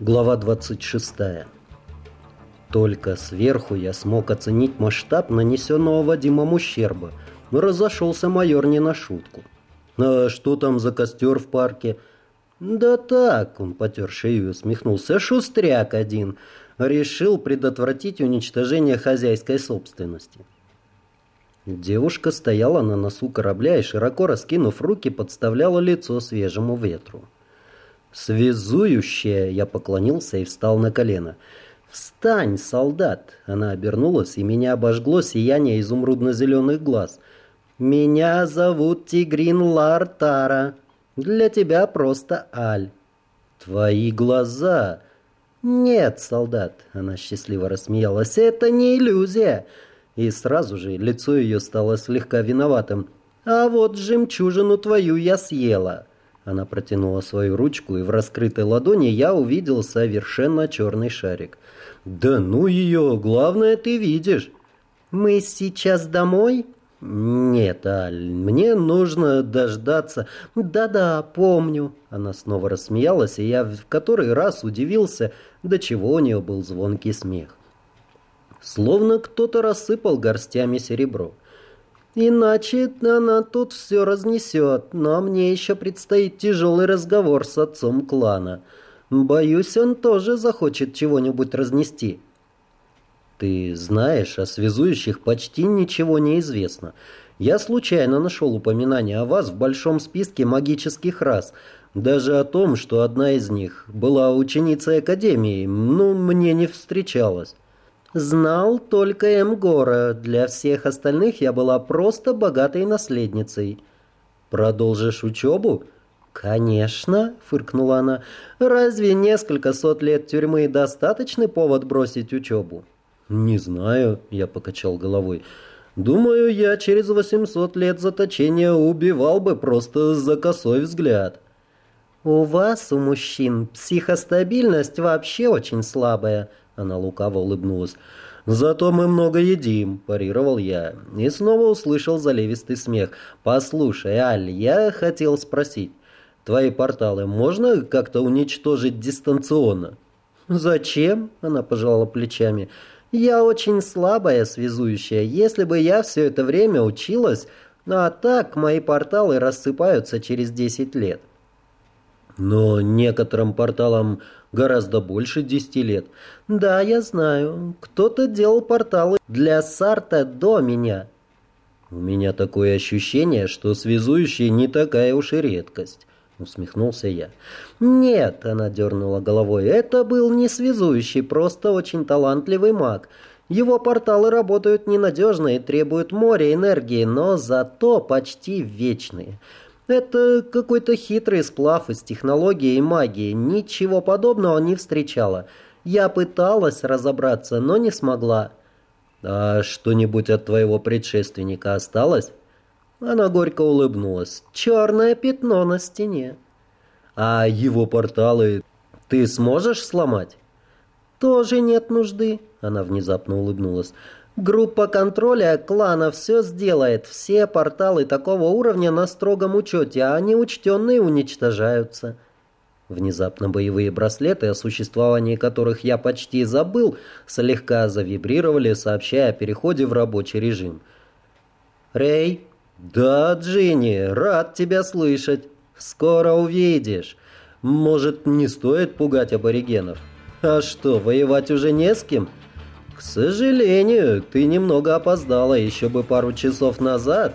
Глава 26. Только сверху я смог оценить масштаб нанесенного Вадимом ущерба, но разошелся майор не на шутку. «А что там за костер в парке?» «Да так», — он потер шею и усмехнулся, — «шустряк один. Решил предотвратить уничтожение хозяйской собственности». Девушка стояла на носу корабля и, широко раскинув руки, подставляла лицо свежему ветру. «Связующая!» Я поклонился и встал на колено. «Встань, солдат!» Она обернулась, и меня обожгло сияние изумрудно-зеленых глаз. «Меня зовут Тигрин Лартара. Для тебя просто Аль». «Твои глаза!» «Нет, солдат!» Она счастливо рассмеялась. «Это не иллюзия!» И сразу же лицо ее стало слегка виноватым. «А вот жемчужину твою я съела!» Она протянула свою ручку, и в раскрытой ладони я увидел совершенно черный шарик. «Да ну ее! Главное, ты видишь!» «Мы сейчас домой?» «Нет, Аль, мне нужно дождаться...» «Да-да, помню». Она снова рассмеялась, и я в который раз удивился, до чего у нее был звонкий смех. Словно кто-то рассыпал горстями серебро. Иначе она тут все разнесет, но мне еще предстоит тяжелый разговор с отцом клана. Боюсь, он тоже захочет чего-нибудь разнести. Ты знаешь, о связующих почти ничего не известно. Я случайно нашел упоминание о вас в большом списке магических рас. Даже о том, что одна из них была ученицей Академии, ну, мне не встречалось. Знал только Эмгора. Для всех остальных я была просто богатой наследницей. Продолжишь учебу? Конечно, фыркнула она. Разве несколько сот лет тюрьмы достаточный повод бросить учебу? Не знаю, я покачал головой. Думаю, я через 800 лет заточения убивал бы просто за косой взгляд. У вас, у мужчин, психостабильность вообще очень слабая, она лукаво улыбнулась. «Зато мы много едим», – парировал я. И снова услышал заливистый смех. «Послушай, Аль, я хотел спросить, твои порталы можно как-то уничтожить дистанционно?» «Зачем?» – она пожала плечами. «Я очень слабая связующая. Если бы я все это время училась, а так мои порталы рассыпаются через десять лет». Но некоторым порталам гораздо больше десяти лет. Да, я знаю. Кто-то делал порталы для Сарта до меня. У меня такое ощущение, что связующие не такая уж и редкость. Усмехнулся я. «Нет», — она дернула головой, — «это был не связующий, просто очень талантливый маг. Его порталы работают ненадежно и требуют моря энергии, но зато почти вечные. Это какой-то хитрый сплав из технологии и магии. Ничего подобного не встречала. Я пыталась разобраться, но не смогла. А что-нибудь от твоего предшественника осталось? Она горько улыбнулась. Черное пятно на стене. А его порталы ты сможешь сломать? Тоже нет нужды. Она внезапно улыбнулась. Группа контроля клана все сделает. Все порталы такого уровня на строгом учете, а неучтенные уничтожаются. Внезапно боевые браслеты, о существовании которых я почти забыл, слегка завибрировали, сообщая о переходе в рабочий режим. «Рэй?» «Да, Джинни, рад тебя слышать. Скоро увидишь. Может, не стоит пугать аборигенов? А что, воевать уже не с кем?» «К сожалению, ты немного опоздала еще бы пару часов назад»,